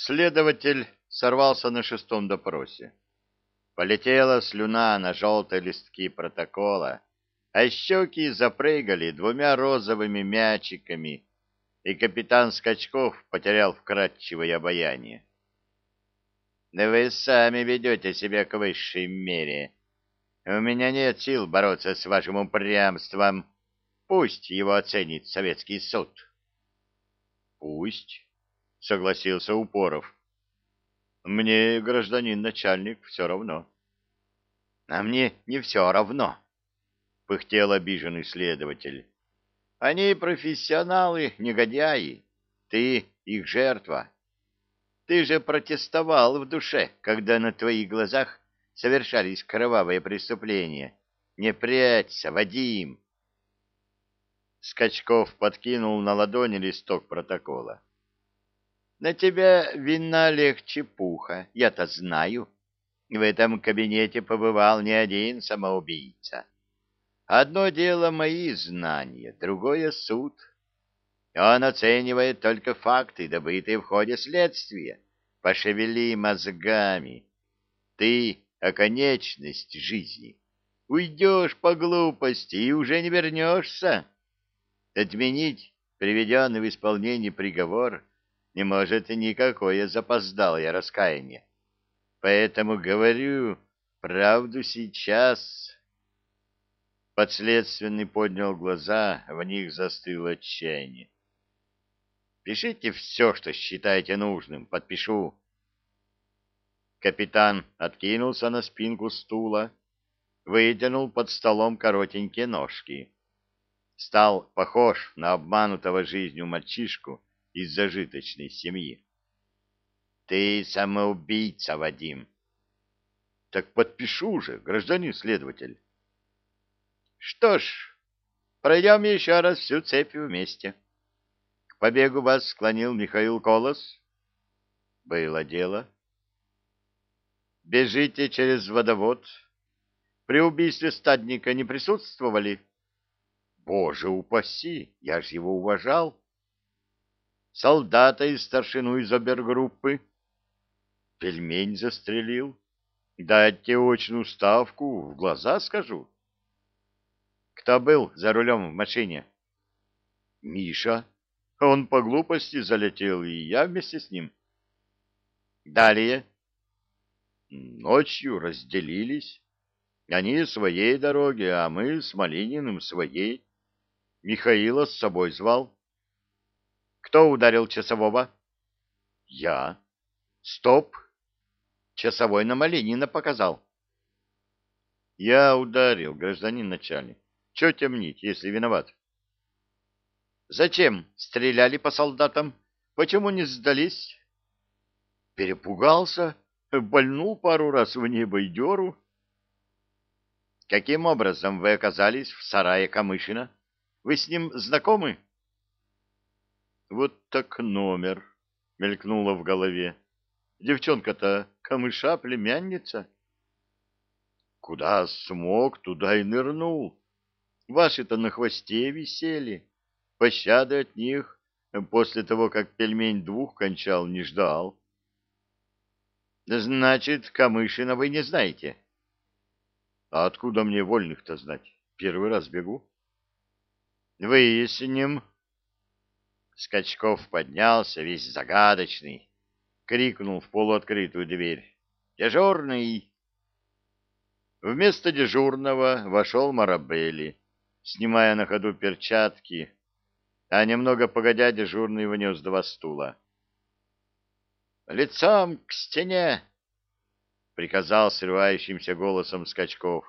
Следователь сорвался на шестом допросе. Полетела слюна на желтые листки протокола, а щеки запрыгали двумя розовыми мячиками, и капитан Скачков потерял вкрадчивое обаяние. «Да вы сами ведете себя к высшей мере. У меня нет сил бороться с вашим упрямством. Пусть его оценит советский суд». «Пусть», — согласился Упоров. «Мне, гражданин начальник, все равно». «А мне не все равно», — пыхтел обиженный следователь. «Они профессионалы, негодяи. Ты их жертва. Ты же протестовал в душе, когда на твоих глазах совершались кровавые преступления. Не прячься, Вадим!» Скачков подкинул на ладони листок протокола. «На тебя вина легче пуха, я-то знаю. В этом кабинете побывал не один самоубийца. Одно дело мои знания, другое — суд. Он оценивает только факты, добытые в ходе следствия. Пошевели мозгами. Ты — оконечность жизни. Уйдешь по глупости и уже не вернешься. Отменить приведенный в исполнение приговор не может никакое запоздалое раскаяние. Поэтому говорю правду сейчас. Подследственный поднял глаза, в них застыло отчаяние. Пишите все, что считаете нужным, подпишу. Капитан откинулся на спинку стула, вытянул под столом коротенькие ножки. Стал похож на обманутого жизнью мальчишку из зажиточной семьи. Ты самоубийца, Вадим. Так подпишу же, гражданин следователь. Что ж, пройдем еще раз всю цепь вместе. К побегу вас склонил Михаил Колос. Было дело. Бежите через водовод. При убийстве стадника не присутствовали? Боже упаси, я ж его уважал. Солдата и старшину из обергруппы. Пельмень застрелил. Дайте очную ставку, в глаза скажу. Кто был за рулем в машине? Миша. Он по глупости залетел, и я вместе с ним. Далее. Ночью разделились. Они своей дороги, а мы с Малининым своей. Михаила с собой звал. Кто ударил часового? Я. Стоп. Часовой на Малинина показал. Я ударил, гражданин начальник. Че темнить, если виноват? Зачем стреляли по солдатам? Почему не сдались? Перепугался, больнул пару раз в небо и деру. Каким образом вы оказались в сарае Камышина? Вы с ним знакомы? Вот так номер, мелькнуло в голове. Девчонка-то камыша племянница. Куда смог, туда и нырнул. Ваши-то на хвосте висели. Пощады от них после того, как пельмень двух кончал, не ждал. Значит, Камышина вы не знаете? А откуда мне вольных-то знать? Первый раз бегу. Выясним. Скачков поднялся, весь загадочный, крикнул в полуоткрытую дверь. «Дежурный!» Вместо дежурного вошел Марабелли снимая на ходу перчатки, а немного погодя дежурный внес два стула. «Лицом к стене!» — приказал срывающимся голосом Скачков.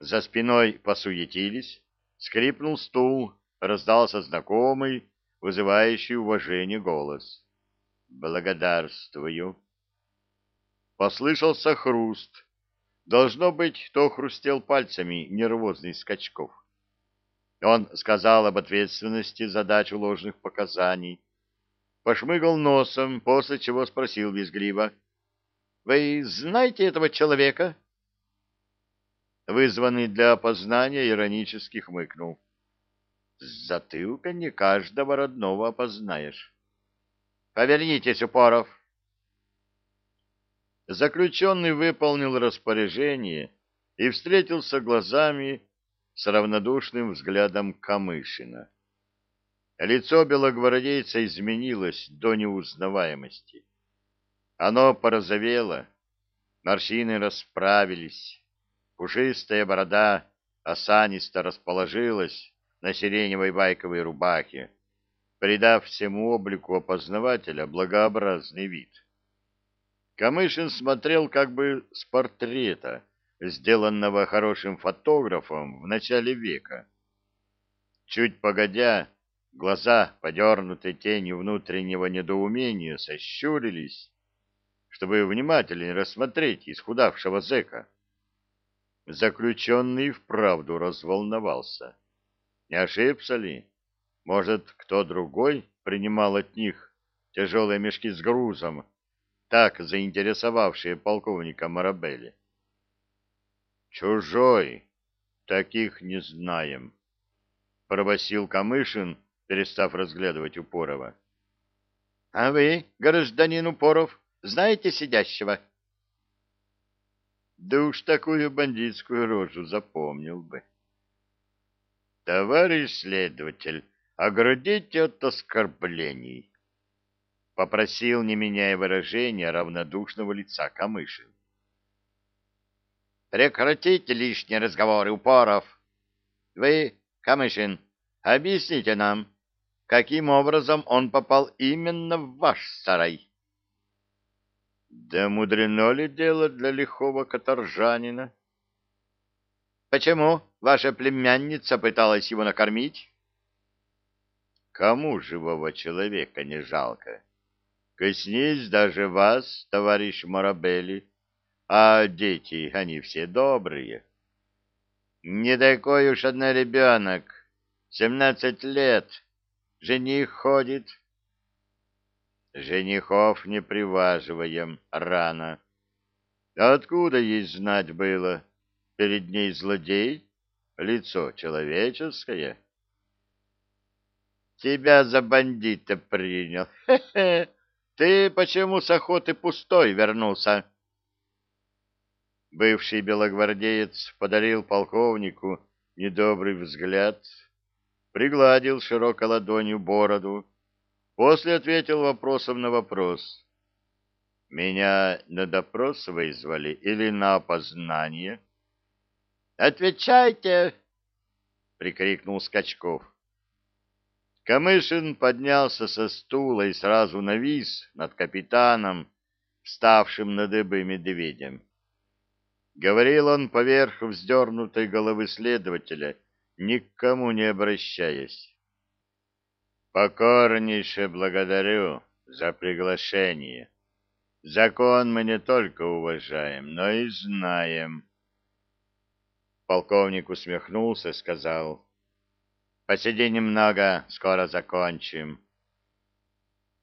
За спиной посуетились, скрипнул стул, раздался знакомый, вызывающий уважение голос. «Благодарствую!» Послышался хруст, Должно быть, то хрустел пальцами нервозный Скачков. Он сказал об ответственности за дачу ложных показаний, пошмыгал носом, после чего спросил визгливо. — Вы знаете этого человека? Вызванный для опознания иронически хмыкнул. — С затылка не каждого родного опознаешь. Повернитесь, Упоров. Заключенный выполнил распоряжение и встретился глазами с равнодушным взглядом Камышина. Лицо белогвардейца изменилось до неузнаваемости. Оно порозовело, морщины расправились, пушистая борода осанисто расположилась на сиреневой байковой рубахе, придав всему облику опознавателя благообразный вид. Камышин смотрел как бы с портрета, сделанного хорошим фотографом в начале века. Чуть погодя, глаза, подернутые тенью внутреннего недоумения, сощурились, чтобы внимательнее рассмотреть исхудавшего зэка. Заключенный вправду разволновался. Не ошибся ли? Может, кто другой принимал от них тяжелые мешки с грузом, так заинтересовавшие полковника Марабелли? «Чужой! Таких не знаем!» — пробасил Камышин, перестав разглядывать Упорова. «А вы, гражданин Упоров, знаете сидящего? Да уж такую бандитскую рожу запомнил бы. Товарищ следователь, оградите от оскорблений. Попросил, не меняя выражения, равнодушного лица Камышин. Прекратите лишние разговоры, Упоров. Вы, Камышин, объясните нам, каким образом он попал именно в ваш сарай? Да мудрено ли дело для лихого каторжанина? Почему ваша племянница пыталась его накормить? Кому живого человека не жалко? Коснись даже вас, товарищ Марабелли, а дети, они все добрые. Не такой уж одна ребенок, семнадцать лет, жених ходит, Женихов не приваживаем рано. Откуда ей знать было? Перед ней злодей, лицо человеческое. Тебя за бандита принял. Хе-хе. Ты почему с охоты пустой вернулся? Бывший белогвардеец подарил полковнику недобрый взгляд, пригладил широкой ладонью бороду, После ответил вопросом на вопрос. «Меня на допрос вызвали или на опознание?» «Отвечайте!» — прикрикнул Скачков. Камышин поднялся со стула и сразу навис над капитаном, вставшим на дыбы медведем. Говорил он поверх вздернутой головы следователя, никому не обращаясь. Покорнейше благодарю за приглашение. Закон мы не только уважаем, но и знаем. Полковник усмехнулся сказал, «Посиди немного, скоро закончим».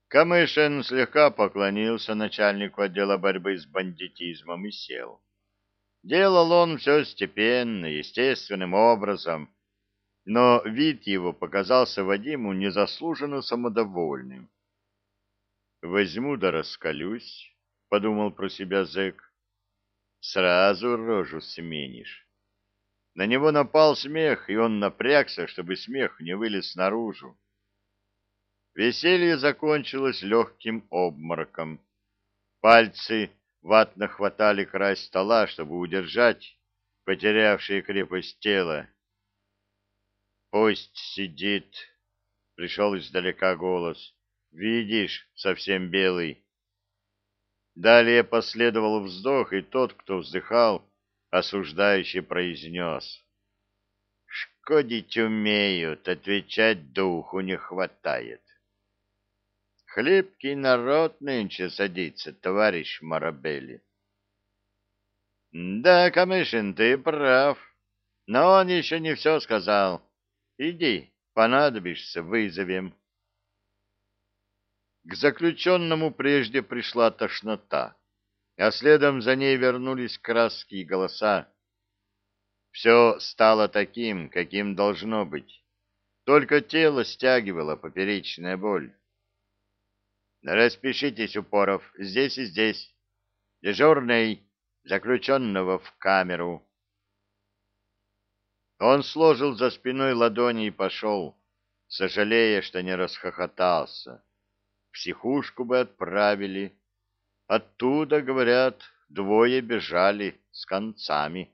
Камышин слегка поклонился начальнику отдела борьбы с бандитизмом и сел. Делал он все степенно, естественным образом, но вид его показался Вадиму незаслуженно самодовольным. «Возьму да раскалюсь», — подумал про себя зэк. «Сразу рожу сменишь». На него напал смех, и он напрягся, чтобы смех не вылез наружу. Веселье закончилось легким обмороком. Пальцы ватно хватали край стола, чтобы удержать потерявшее крепость тела. Пусть сидит, — пришел издалека голос. Видишь, совсем белый. Далее последовал вздох, и тот, кто вздыхал, осуждающе произнес. Шкодить умеют, отвечать духу не хватает. Хлебкий народ нынче садится, товарищ Марабелли. Да, Камышин, ты прав, но он еще не все сказал. Иди, понадобишься, вызовем. К заключенному прежде пришла тошнота, а следом за ней вернулись краски и голоса. Все стало таким, каким должно быть. Только тело стягивало поперечная боль. Распишитесь, Упоров, здесь и здесь. Дежурный заключенного в камеру. Он сложил за спиной ладони и пошел, сожалея, что не расхохотался. Психушку бы отправили. Оттуда, говорят, двое бежали с концами.